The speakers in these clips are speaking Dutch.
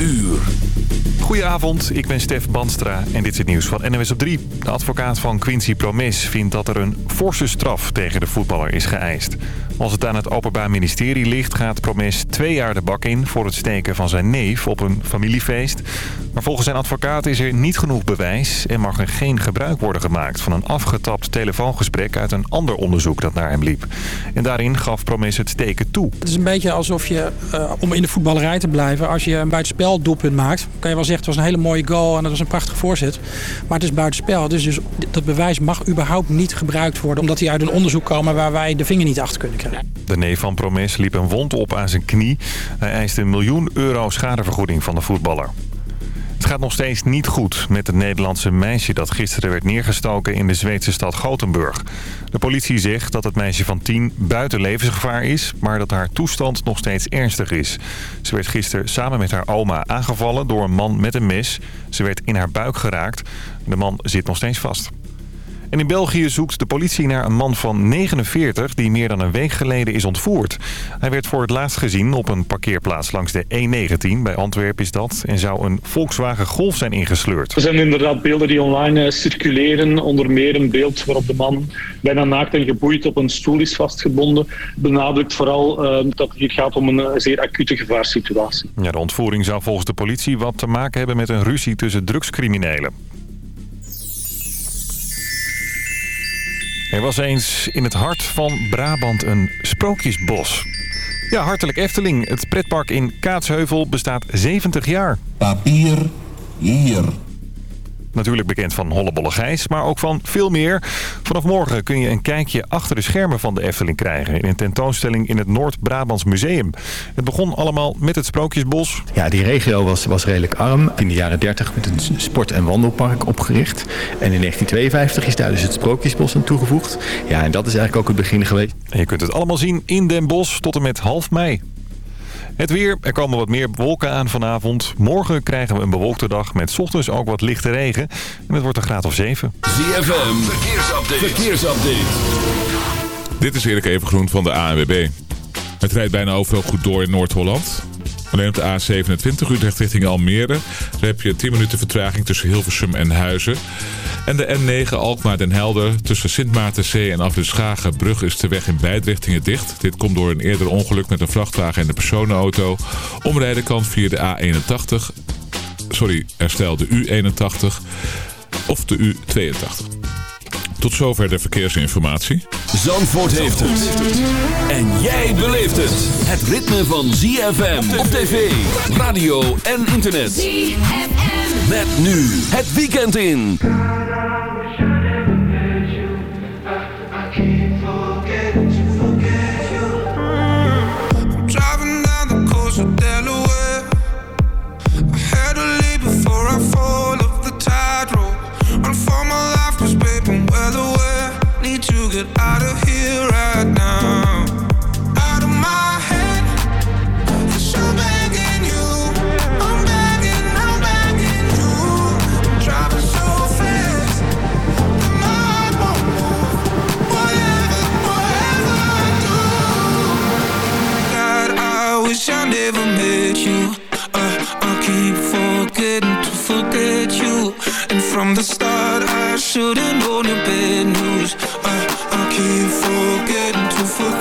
uur. Goedenavond, ik ben Stef Banstra en dit is het nieuws van NWS op 3. De advocaat van Quincy Promes vindt dat er een forse straf tegen de voetballer is geëist. Als het aan het Openbaar Ministerie ligt, gaat Promes twee jaar de bak in... voor het steken van zijn neef op een familiefeest. Maar volgens zijn advocaat is er niet genoeg bewijs... en mag er geen gebruik worden gemaakt van een afgetapt telefoongesprek... uit een ander onderzoek dat naar hem liep. En daarin gaf Promes het steken toe. Het is een beetje alsof je, uh, om in de voetballerij te blijven... als je een buitenspel doelpunt maakt... kan je wel zeggen het was een hele mooie goal en dat was een prachtige voorzet. Maar het is buitenspel. Dus, dus dat bewijs mag überhaupt niet gebruikt worden... omdat die uit een onderzoek komen waar wij de vinger niet achter kunnen krijgen. De neef van Promes liep een wond op aan zijn knie. Hij eiste een miljoen euro schadevergoeding van de voetballer. Gaat nog steeds niet goed met het Nederlandse meisje dat gisteren werd neergestoken in de Zweedse stad Gothenburg. De politie zegt dat het meisje van 10 buiten levensgevaar is, maar dat haar toestand nog steeds ernstig is. Ze werd gisteren samen met haar oma aangevallen door een man met een mes. Ze werd in haar buik geraakt. De man zit nog steeds vast. En in België zoekt de politie naar een man van 49 die meer dan een week geleden is ontvoerd. Hij werd voor het laatst gezien op een parkeerplaats langs de E19. Bij Antwerpen is dat. En zou een Volkswagen Golf zijn ingesleurd. Er zijn inderdaad beelden die online uh, circuleren. Onder meer een beeld waarop de man bijna naakt en geboeid op een stoel is vastgebonden. Benadrukt vooral uh, dat het hier gaat om een uh, zeer acute gevaarsituatie. Ja, de ontvoering zou volgens de politie wat te maken hebben met een ruzie tussen drugscriminelen. Er was eens in het hart van Brabant een sprookjesbos. Ja, hartelijk Efteling. Het pretpark in Kaatsheuvel bestaat 70 jaar. Papier hier. Natuurlijk bekend van Hollebolle Gijs, maar ook van veel meer. Vanaf morgen kun je een kijkje achter de schermen van de Efteling krijgen... in een tentoonstelling in het Noord-Brabants Museum. Het begon allemaal met het Sprookjesbos. Ja, die regio was, was redelijk arm. In de jaren 30 met een sport- en wandelpark opgericht. En in 1952 is daar dus het Sprookjesbos aan toegevoegd. Ja, en dat is eigenlijk ook het begin geweest. En je kunt het allemaal zien in Den Bosch tot en met half mei. Het weer, er komen wat meer wolken aan vanavond. Morgen krijgen we een bewolkte dag met ochtends ook wat lichte regen. En het wordt een graad of 7. ZFM, verkeersupdate. verkeersupdate. Dit is Erik Evengroen van de ANWB. Het rijdt bijna overal goed door in Noord-Holland. Alleen op de A27 Utrecht richting Almere. Daar heb je 10 minuten vertraging tussen Hilversum en Huizen. En de N9 Alkmaar den Helder tussen Sint Maartenzee en Afrit Schagenbrug is de weg in beide richtingen dicht. Dit komt door een eerder ongeluk met een vrachtwagen en een personenauto. Omrijden kan via de A81, sorry, herstel de U81 of de U82. Tot zover de verkeersinformatie. Zandvoort heeft het. En jij beleeft het. Het ritme van ZFM op tv, radio en internet. ZFM. Met nu het weekend in. Driving down the coast of Delaware. I had to leave before I fall off the tightrope. Run for Need to get out of here right now. Out of my head. Begging you. I'm begging, I'm begging you. Driving so fast. won't move. Whatever, whatever I do. God, I wish I never met you. Uh, I keep forgetting to forget from the start, I should've known your bad news. Uh, I keep forgetting to forget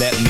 let me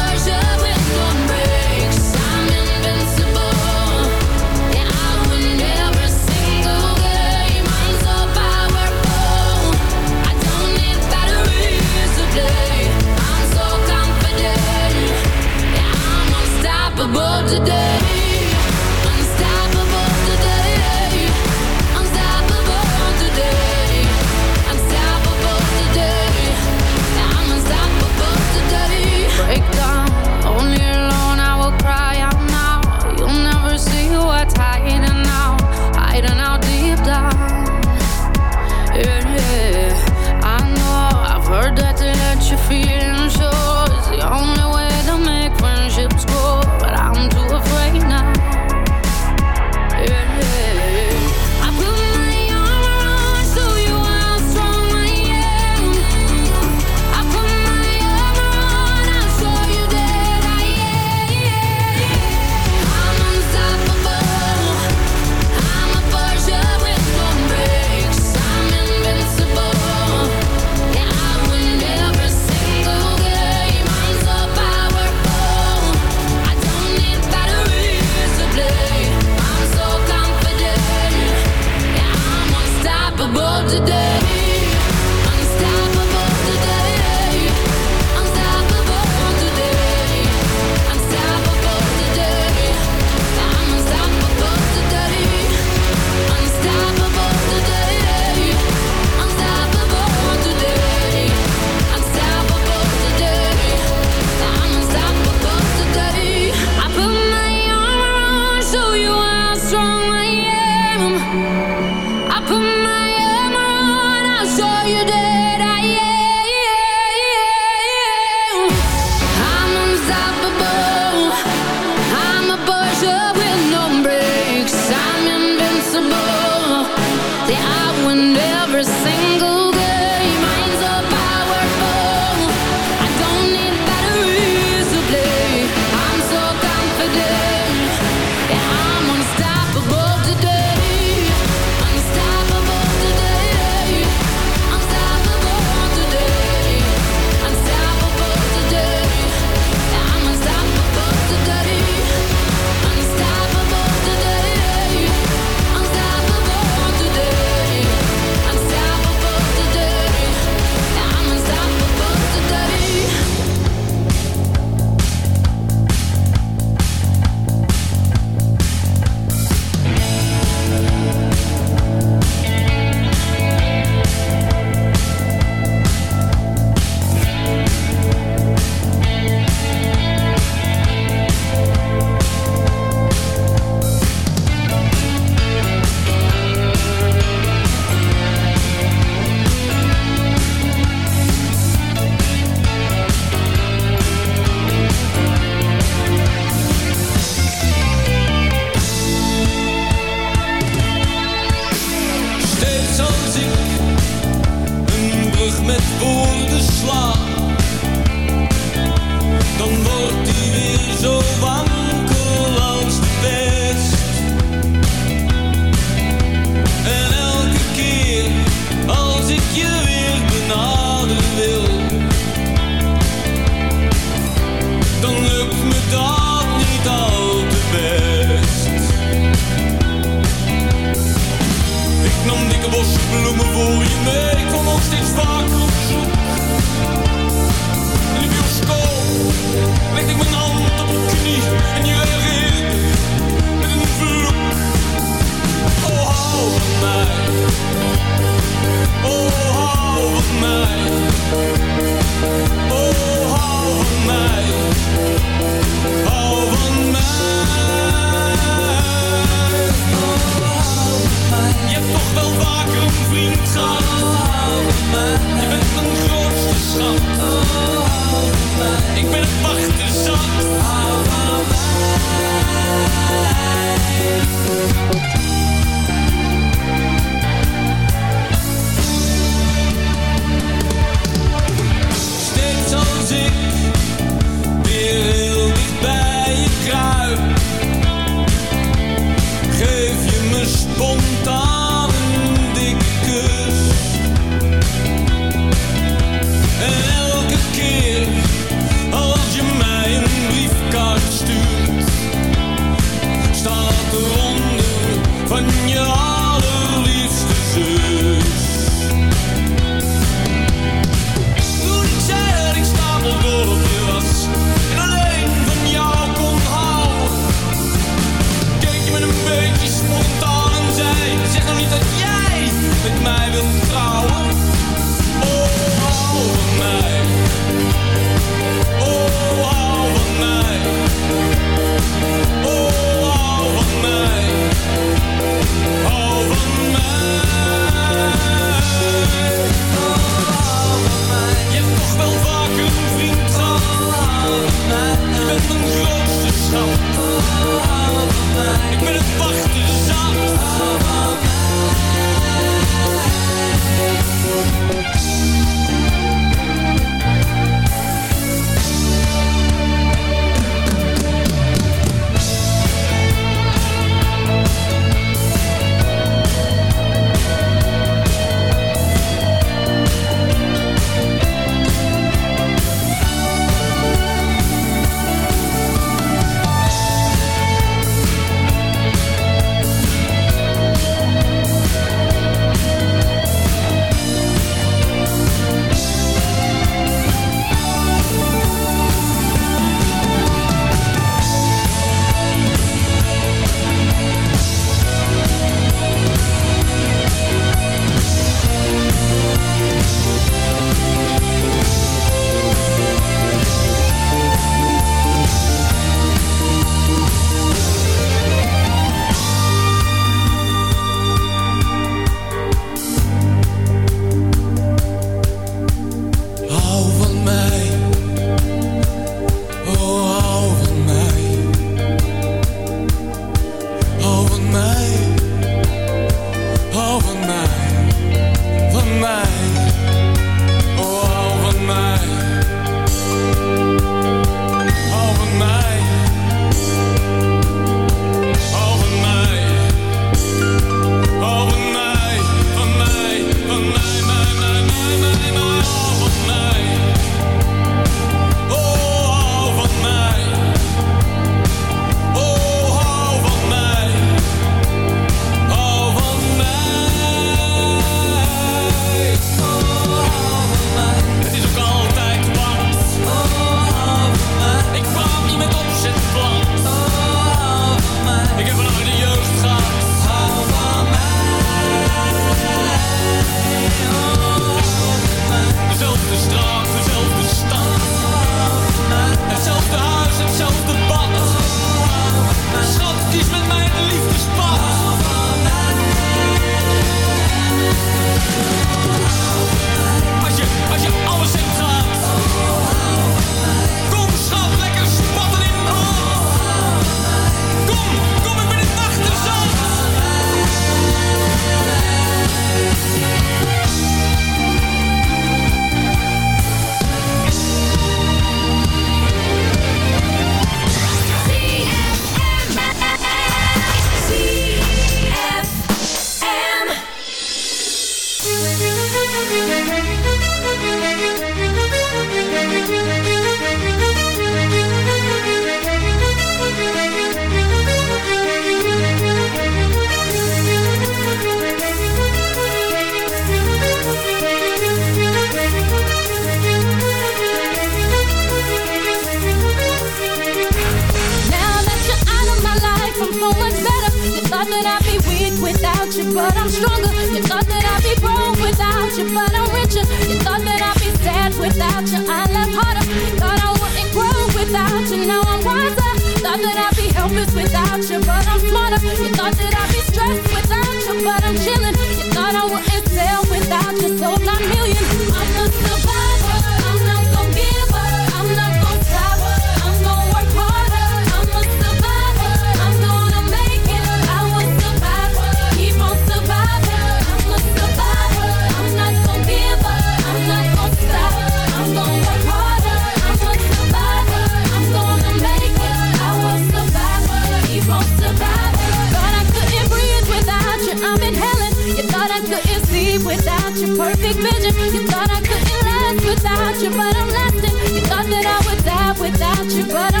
religion You thought I couldn't last without you, but I'm lasting You thought that I would die without you, but I'm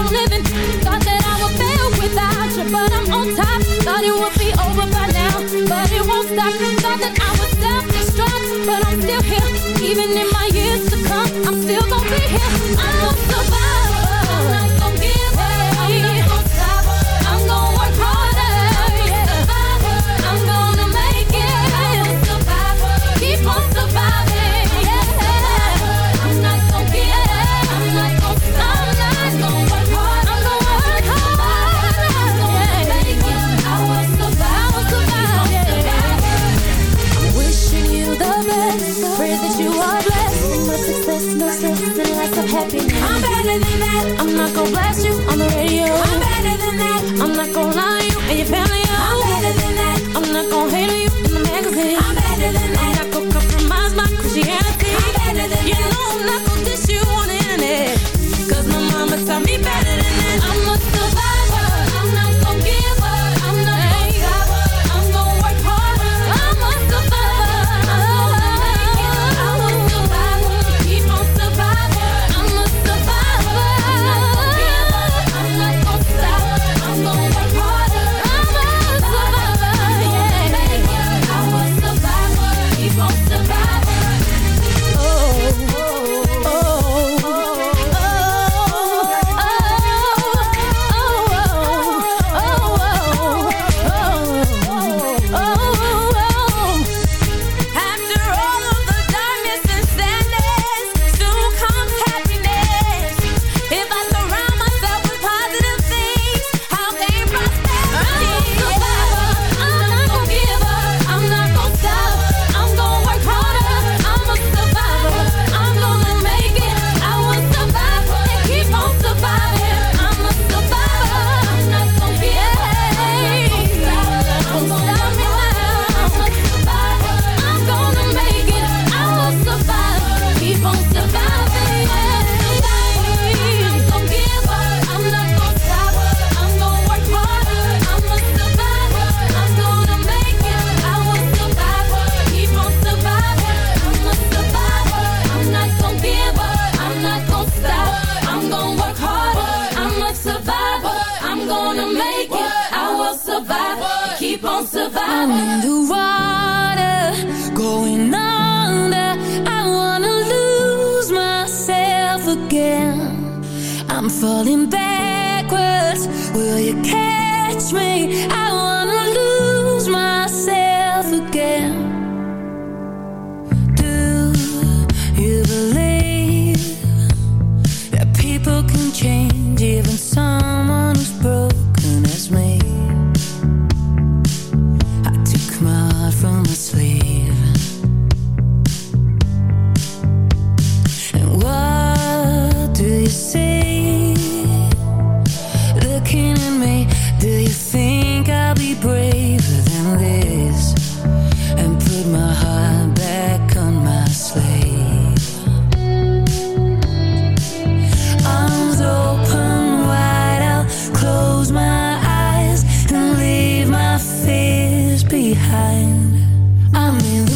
behind. I'm in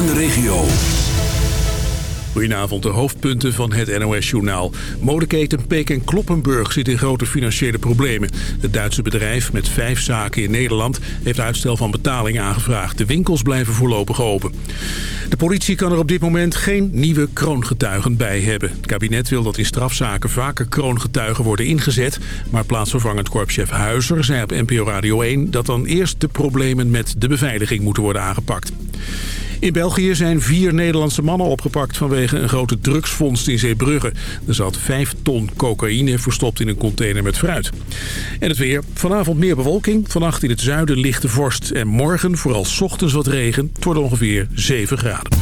en de regio. Goedenavond, de hoofdpunten van het NOS-journaal. Modeketen Peek Kloppenburg zit in grote financiële problemen. Het Duitse bedrijf met vijf zaken in Nederland heeft uitstel van betaling aangevraagd. De winkels blijven voorlopig open. De politie kan er op dit moment geen nieuwe kroongetuigen bij hebben. Het kabinet wil dat in strafzaken vaker kroongetuigen worden ingezet. Maar plaatsvervangend korpschef Huizer zei op NPO Radio 1... dat dan eerst de problemen met de beveiliging moeten worden aangepakt. In België zijn vier Nederlandse mannen opgepakt vanwege een grote drugsvondst in Zeebrugge. Er zat vijf ton cocaïne verstopt in een container met fruit. En het weer. Vanavond meer bewolking. Vannacht in het zuiden lichte vorst. En morgen vooral ochtends wat regen. Wordt ongeveer 7 graden.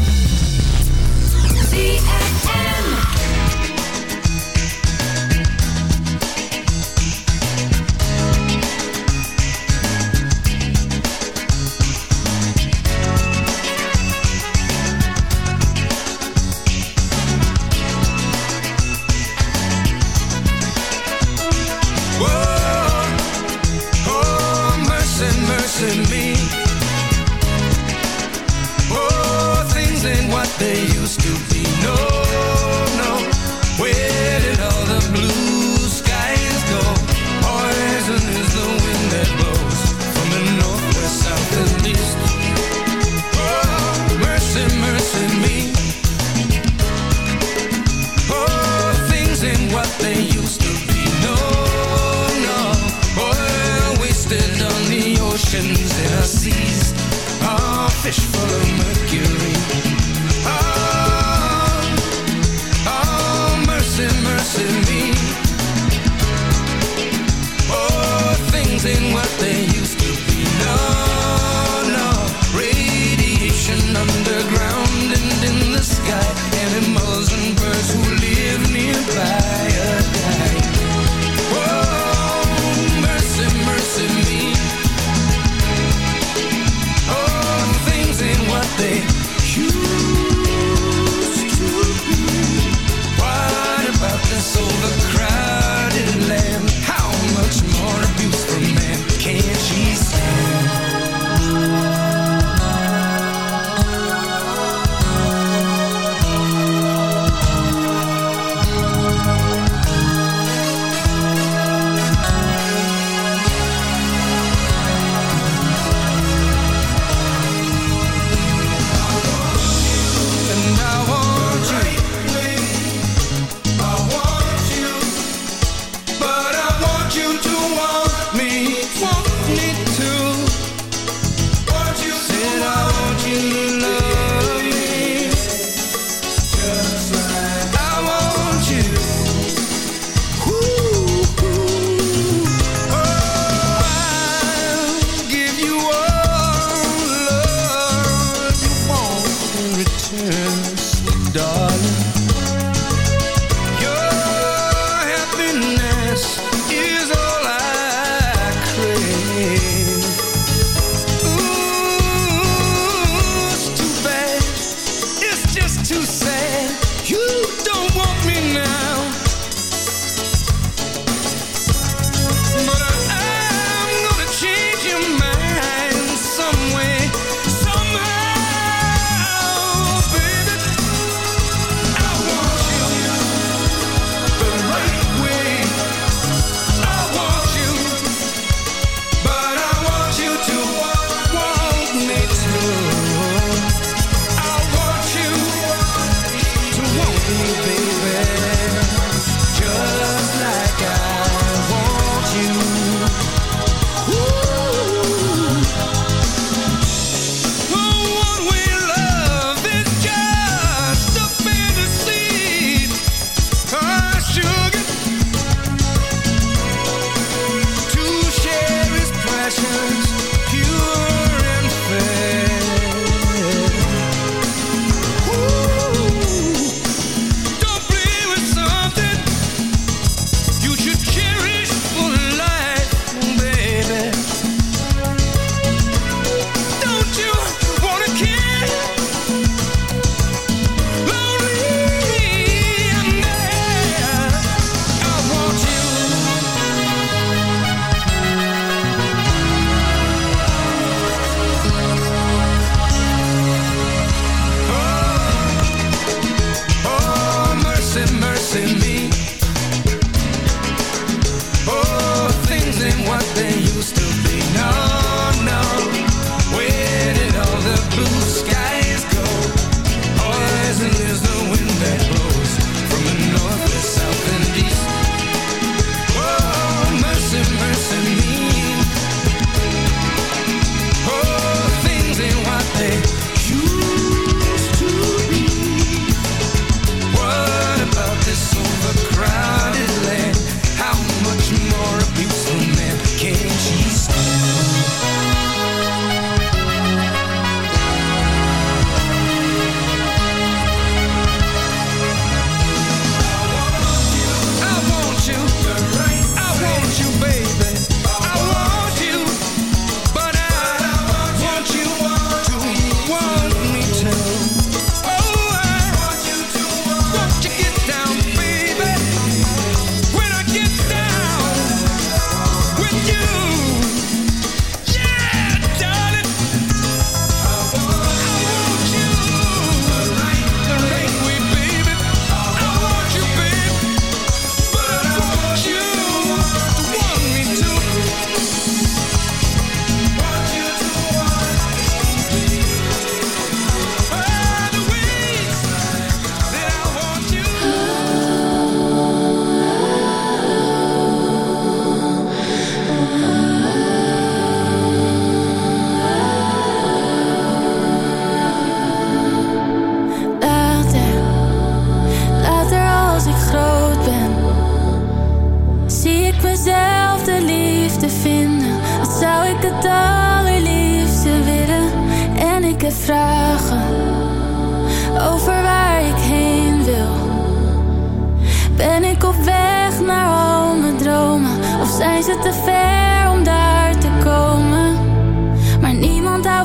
They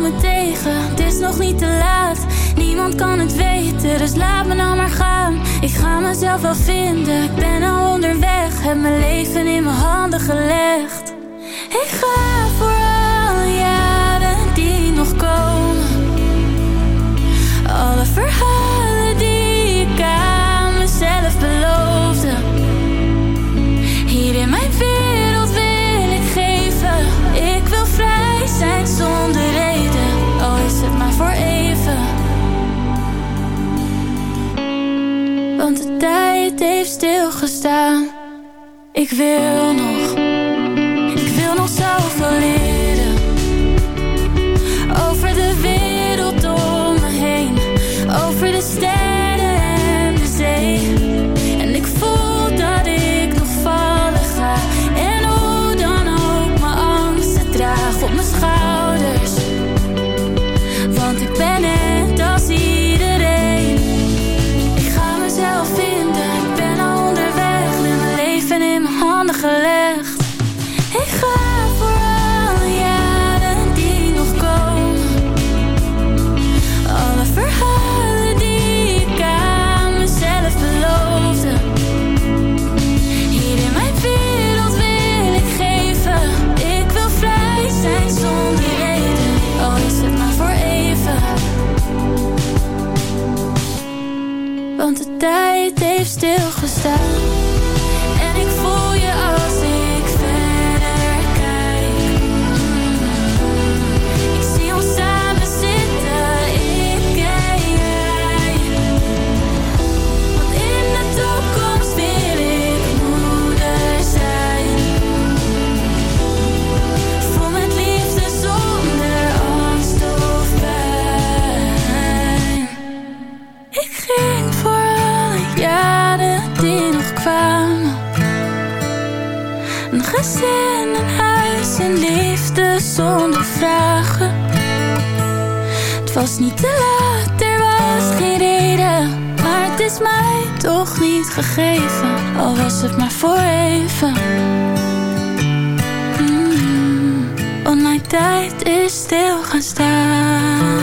me tegen, het is nog niet te laat. Niemand kan het weten, dus laat me nou maar gaan. Ik ga mezelf wel vinden, ik ben al onderweg. Heb mijn leven in mijn handen gelegd. Ik ga voor heeft stilgestaan. Ik wil nog. het was niet te laat, er was geen reden Maar het is mij toch niet gegeven. Al was het maar voor even. Mm tijd is stil gaan staan.